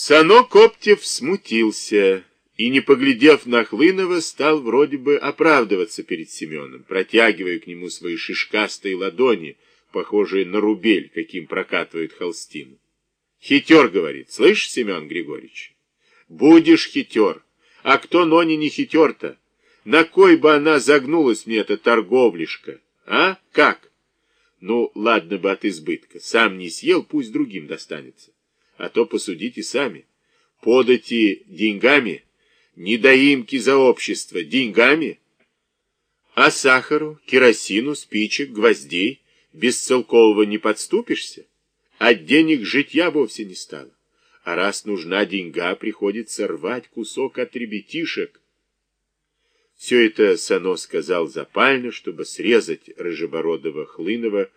Сано Коптев смутился и, не поглядев на Хлынова, стал вроде бы оправдываться перед Семеном, протягивая к нему свои шишкастые ладони, похожие на рубель, каким прокатывают холстину. Хитер, говорит, слышишь, Семен Григорьевич? Будешь хитер. А кто Нони не хитер-то? На кой бы она загнулась мне, эта торговлишка? А? Как? Ну, ладно бы от избытка. Сам не съел, пусть другим достанется. А то посудите сами. Подати деньгами, недоимки за общество деньгами. А сахару, керосину, спичек, гвоздей без целкового не подступишься? От денег житья вовсе не стало. А раз нужна деньга, приходится рвать кусок от ребятишек. Все это Сано сказал запально, чтобы срезать рыжебородого Хлынова,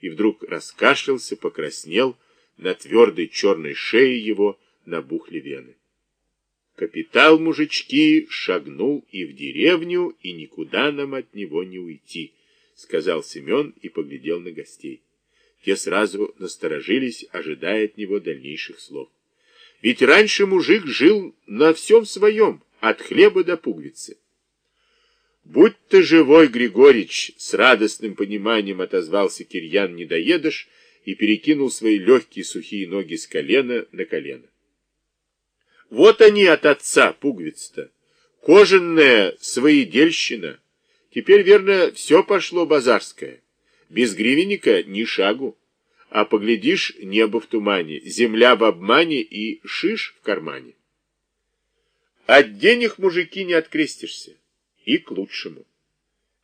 и вдруг раскашлялся, покраснел, на твердой черной шее его набухли вены. Капитал, мужички, шагнул и в деревню, и никуда нам от него не уйти, сказал Семен и поглядел на гостей. Те сразу насторожились, ожидая от него дальнейших слов. Ведь раньше мужик жил на всем своем, от хлеба до пуговицы. «Будь ты живой, Григорич!» — с радостным пониманием отозвался Кирьян Недоедыш и перекинул свои легкие сухие ноги с колена на колено. Вот они от отца, пуговиц-то. Кожаная своедельщина. Теперь, верно, все пошло базарское. Без гривенника ни шагу. А поглядишь, небо в тумане, земля в обмане и шиш в кармане. От денег, мужики, не открестишься. И к лучшему.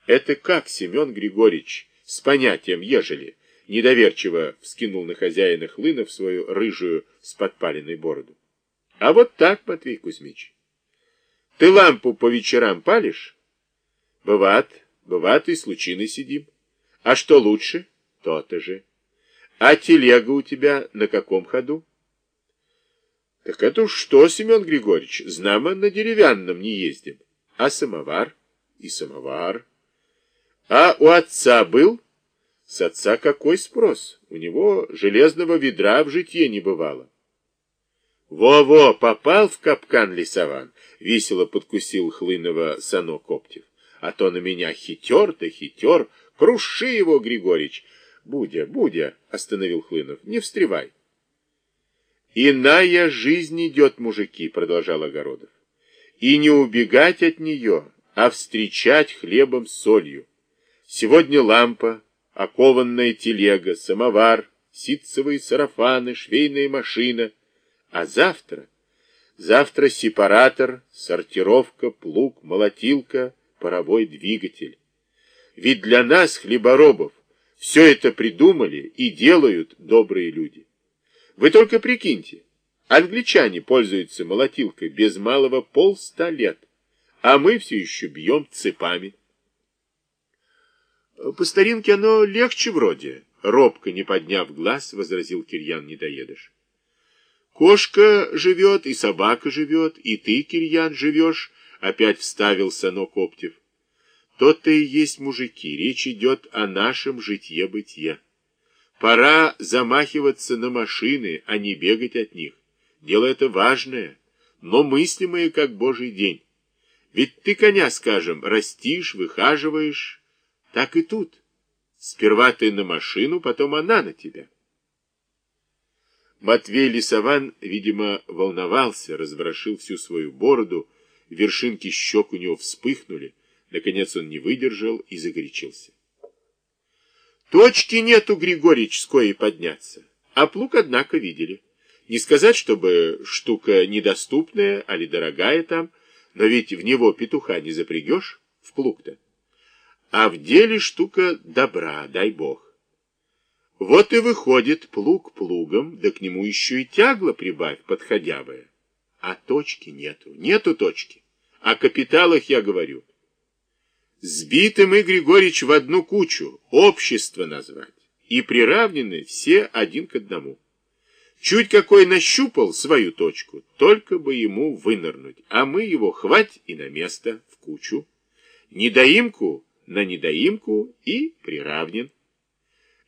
Это как, Семен Григорьевич, с понятием «ежели»? Недоверчиво вскинул на хозяина Хлынов свою рыжую с подпаленной бороду. А вот так, Матвей Кузьмич. Ты лампу по вечерам палишь? Бывает, бывает и с лучиной сидим. А что лучше? То-то же. А телега у тебя на каком ходу? Так это уж что, Семен Григорьевич, знамо на деревянном не ездим. А самовар? И самовар. А у отца был? С отца какой спрос? У него железного ведра в житье не бывало. Во-во, попал в капкан лесован, весело подкусил Хлынова Сано Коптев. А то на меня хитер да хитер, круши его, Григорич. Будя, Будя, остановил Хлынов, не встревай. Иная жизнь идет, мужики, продолжал Огородов. И не убегать от нее, а встречать хлебом с солью. Сегодня лампа, окованная телега, самовар, ситцевые сарафаны, швейная машина. А завтра? Завтра сепаратор, сортировка, плуг, молотилка, паровой двигатель. Ведь для нас, хлеборобов, все это придумали и делают добрые люди. Вы только прикиньте, англичане пользуются молотилкой без малого полста лет, а мы все еще бьем цепами. По старинке оно легче вроде, робко, не подняв глаз, возразил Кирьян Недоедыш. Кошка живет, и собака живет, и ты, Кирьян, живешь, опять вставил Сано Коптев. То-то и есть мужики, речь идет о нашем житье-бытие. Пора замахиваться на машины, а не бегать от них. Дело это важное, но мыслимое, как божий день. Ведь ты коня, скажем, растишь, выхаживаешь, так и тут. Сперва ты на машину, потом она на тебя. Матвей Лисован, видимо, волновался, разворошил всю свою бороду, вершинки щек у него вспыхнули. Наконец он не выдержал и загорячился. Точки нету, Григорьевич, с коей подняться. А плуг, однако, видели. Не сказать, чтобы штука недоступная, али дорогая там, но ведь в него петуха не запрягешь, в плуг-то. А в деле штука добра, дай бог. Вот и выходит плуг плугом, да к нему еще и тягло прибавь, подходявая. А точки нету, нету точки. О капиталах я говорю. Сбиты мы, Григорьевич, в одну кучу, общество назвать, и приравнены все один к одному. Чуть какой нащупал свою точку, только бы ему вынырнуть, а мы его хвать и на место, в кучу. Недоимку на недоимку и приравнен.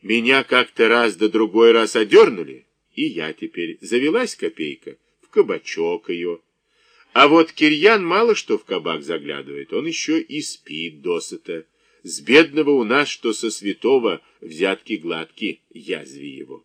Меня как-то раз да другой раз одернули, и я теперь завелась копейка, кабачок ее. А вот Кирьян мало что в кабак заглядывает, он еще и спит досыта. С бедного у нас, что со святого, взятки гладки, язви его.